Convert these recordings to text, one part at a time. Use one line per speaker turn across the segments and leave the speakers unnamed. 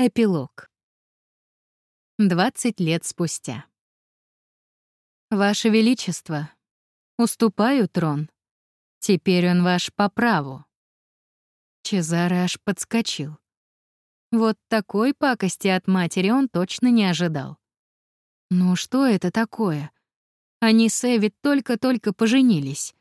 Эпилог. 20 лет спустя. «Ваше Величество, уступаю трон. Теперь он ваш по праву». Чезаре аж подскочил. Вот такой пакости от матери он точно не ожидал. Ну что это такое? Они с Эви только-только поженились.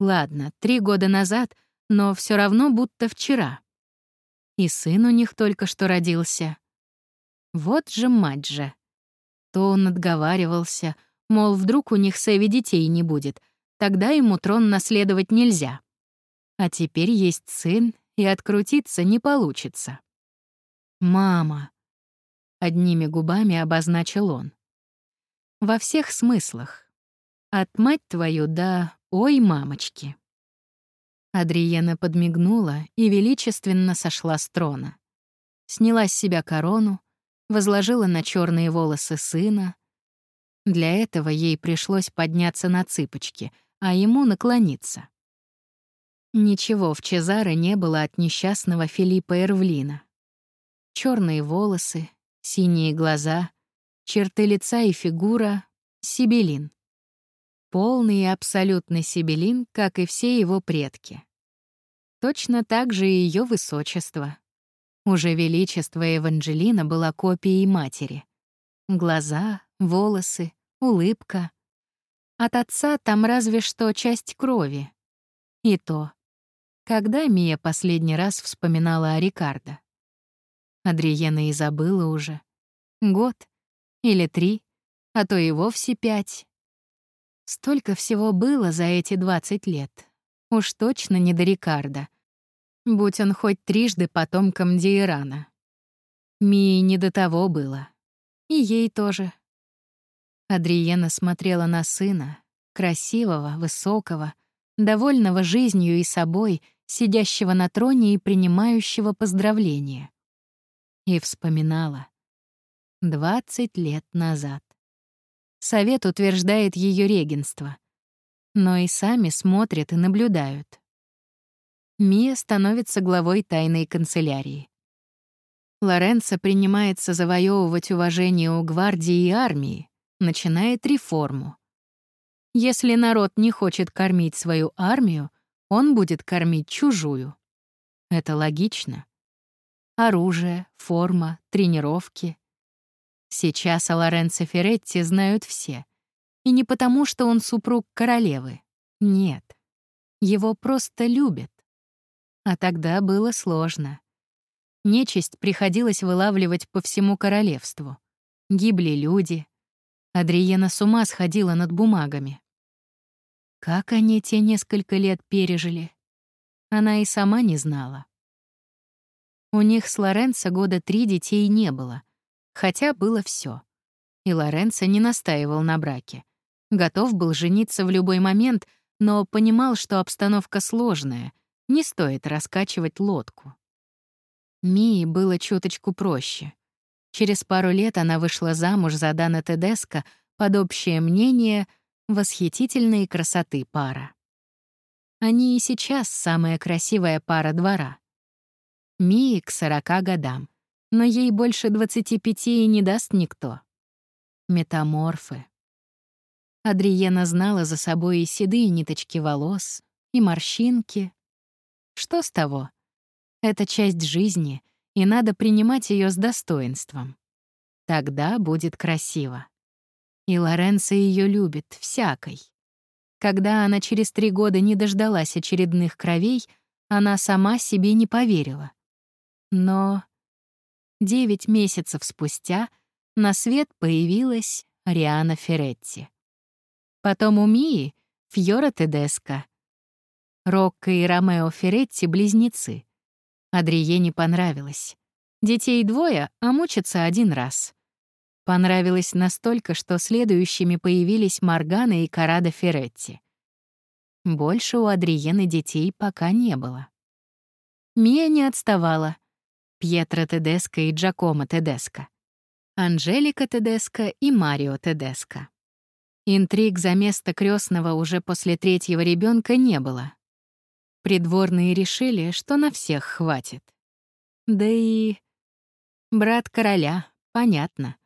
Ладно, три года назад, но все равно будто вчера. И сын у них только что родился. Вот же мать же. То он отговаривался, мол, вдруг у них с Эви детей не будет, тогда ему трон наследовать нельзя. А теперь есть сын, и открутиться не получится. «Мама», — одними губами обозначил он. «Во всех смыслах. От мать твою да ой, мамочки». Адриена подмигнула и величественно сошла с трона. Сняла с себя корону, возложила на черные волосы сына. Для этого ей пришлось подняться на цыпочки, а ему наклониться. Ничего в Чезаре не было от несчастного Филиппа Эрвлина. Черные волосы, синие глаза, черты лица и фигура — Сибелин полный и абсолютный Сибелин, как и все его предки. Точно так же и ее высочество. Уже величество Эванжелина была копией матери. Глаза, волосы, улыбка. От отца там разве что часть крови. И то. Когда Мия последний раз вспоминала о Рикардо? Адриена и забыла уже. Год или три, а то и вовсе пять. Столько всего было за эти 20 лет. Уж точно не до Рикардо. Будь он хоть трижды потомком Диирана. Мии не до того было. И ей тоже. Адриена смотрела на сына, красивого, высокого, довольного жизнью и собой, сидящего на троне и принимающего поздравления. И вспоминала. Двадцать лет назад. Совет утверждает ее регенство. Но и сами смотрят и наблюдают. Мия становится главой тайной канцелярии. Лоренцо принимается завоевывать уважение у гвардии и армии, начинает реформу. Если народ не хочет кормить свою армию, он будет кормить чужую. Это логично. Оружие, форма, тренировки. Сейчас о Лоренцо Ферретти знают все. И не потому, что он супруг королевы. Нет. Его просто любят. А тогда было сложно. Нечисть приходилось вылавливать по всему королевству. Гибли люди. Адриена с ума сходила над бумагами. Как они те несколько лет пережили? Она и сама не знала. У них с Лоренцо года три детей не было — Хотя было все. И Лоренцо не настаивал на браке. Готов был жениться в любой момент, но понимал, что обстановка сложная, не стоит раскачивать лодку. Мии было чуточку проще. Через пару лет она вышла замуж за Дана Тедеско под общее мнение восхитительной красоты пара. Они и сейчас самая красивая пара двора. Мии к 40 годам но ей больше 25 и не даст никто. Метаморфы. Адриена знала за собой и седые ниточки волос, и морщинки. Что с того? Это часть жизни, и надо принимать ее с достоинством. Тогда будет красиво. И Лоренцо ее любит, всякой. Когда она через три года не дождалась очередных кровей, она сама себе не поверила. Но Девять месяцев спустя на свет появилась Ариана Феретти. Потом у Мии — Фьора Тедеско. Рокко и Ромео Феретти — близнецы. Адрие не понравилось. Детей двое, а мучиться один раз. Понравилось настолько, что следующими появились Маргана и Карада Феретти. Больше у Адриены детей пока не было. Мия не отставала. Пьетро Тедеско и Джакомо Тедеско, Анжелика Тедеско и Марио Тедеско. Интриг за место крестного уже после третьего ребенка не было. Придворные решили, что на всех хватит. Да и... Брат короля, понятно.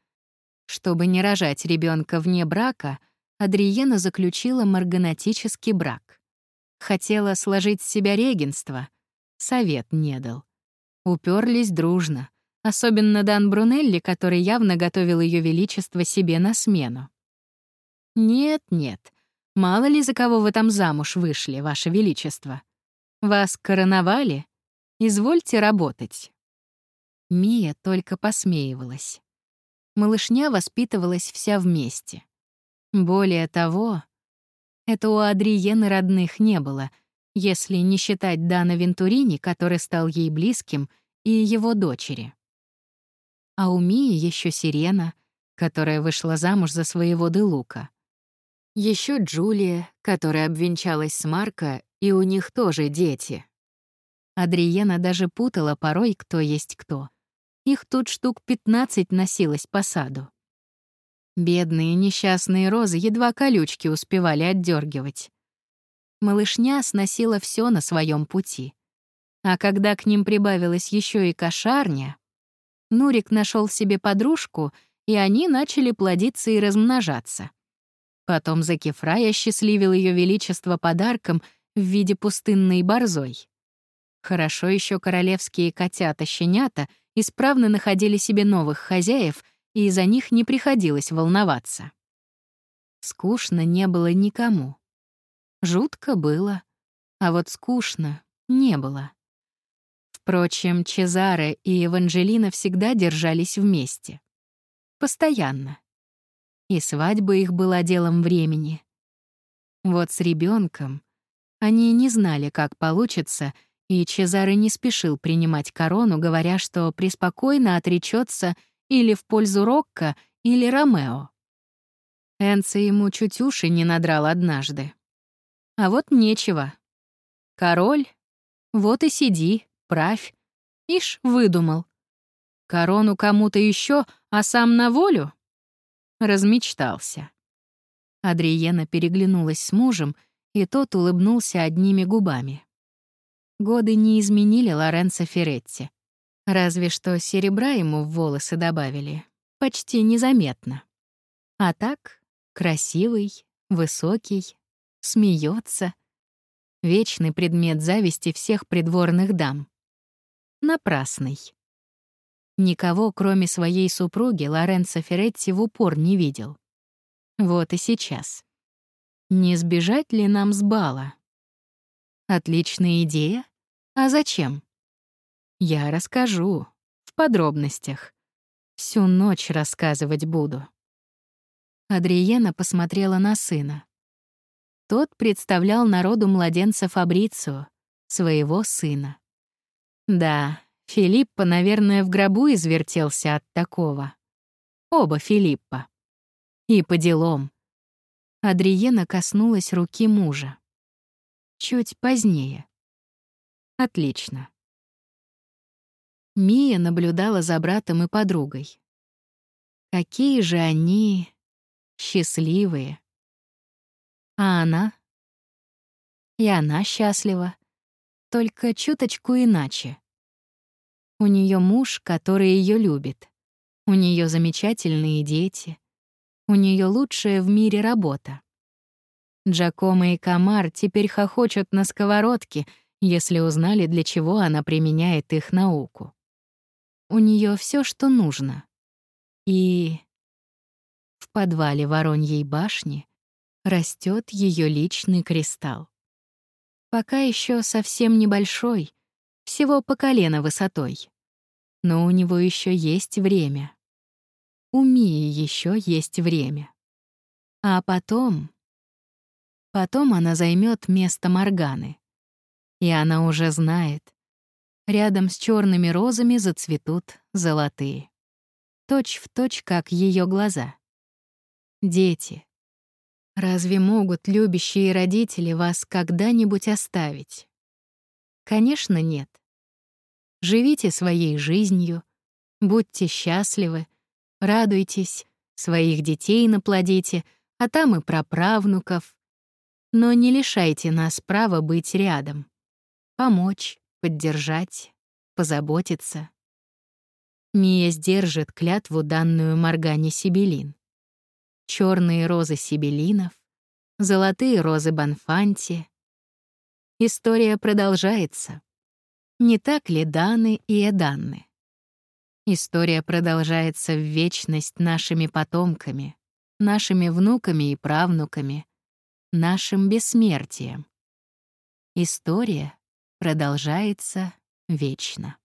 Чтобы не рожать ребенка вне брака, Адриена заключила марганатический брак. Хотела сложить с себя регенство. Совет не дал. Уперлись дружно. Особенно Дан Брунелли, который явно готовил Ее Величество себе на смену. «Нет-нет, мало ли за кого вы там замуж вышли, Ваше Величество. Вас короновали? Извольте работать». Мия только посмеивалась. Малышня воспитывалась вся вместе. Более того, это у Адриены родных не было, если не считать Дана Вентурини, который стал ей близким, и его дочери. А у Мии еще Сирена, которая вышла замуж за своего Делука. Еще Джулия, которая обвенчалась с Марко, и у них тоже дети. Адриена даже путала порой, кто есть кто. Их тут штук 15 носилось по саду. Бедные несчастные розы едва колючки успевали отдергивать. Малышня сносила все на своем пути. А когда к ним прибавилась еще и кошарня, Нурик нашел себе подружку, и они начали плодиться и размножаться. Потом Закифрай осчастливил ее величество подарком в виде пустынной борзой. Хорошо еще королевские котята-щенята исправно находили себе новых хозяев, и из-за них не приходилось волноваться. Скучно не было никому. Жутко было, а вот скучно не было. Впрочем, Чезаре и Эванжелина всегда держались вместе. Постоянно и свадьба их была делом времени. Вот с ребенком они не знали, как получится, и Чезаре не спешил принимать корону, говоря, что преспокойно отречется или в пользу Рокко, или Ромео. Энце ему чуть уши не надрал однажды. А вот нечего. Король, вот и сиди, правь. Ишь, выдумал. Корону кому-то еще, а сам на волю? Размечтался. Адриена переглянулась с мужем, и тот улыбнулся одними губами. Годы не изменили Лоренцо Феретти. Разве что серебра ему в волосы добавили. Почти незаметно. А так, красивый, высокий, смеется. Вечный предмет зависти всех придворных дам. Напрасный. Никого, кроме своей супруги, Лоренцо Феретти в упор не видел. Вот и сейчас. Не сбежать ли нам с бала? Отличная идея. А зачем? Я расскажу. В подробностях. Всю ночь рассказывать буду. Адриена посмотрела на сына. Тот представлял народу младенца Фабрицио, своего сына. Да, Филиппа, наверное, в гробу извертелся от такого. Оба Филиппа. И по делам. Адриена коснулась руки мужа. Чуть позднее. Отлично. Мия наблюдала за братом и подругой. Какие же они счастливые. А она? И она счастлива, только чуточку иначе. У нее муж, который ее любит. У нее замечательные дети. У нее лучшая в мире работа. Джакомо и Камар теперь хохочут на сковородке, если узнали, для чего она применяет их науку. У нее все, что нужно. И в подвале Вороньей башни растет ее личный кристалл. Пока еще совсем небольшой, всего по колено высотой. Но у него еще есть время. У Мии еще есть время. А потом... Потом она займет место Морганы. И она уже знает. Рядом с черными розами зацветут золотые. Точь в точь, как ее глаза. Дети. Разве могут любящие родители вас когда-нибудь оставить? Конечно, нет. Живите своей жизнью, будьте счастливы, радуйтесь, своих детей наплодите, а там и праправнуков. Но не лишайте нас права быть рядом, помочь, поддержать, позаботиться. Мия сдержит клятву, данную Моргане Сибелин. Черные розы Сибелинов, золотые розы Банфанти. История продолжается. Не так ли Даны и Эданны? История продолжается в вечность нашими потомками, нашими внуками и правнуками, нашим бессмертием. История продолжается вечно.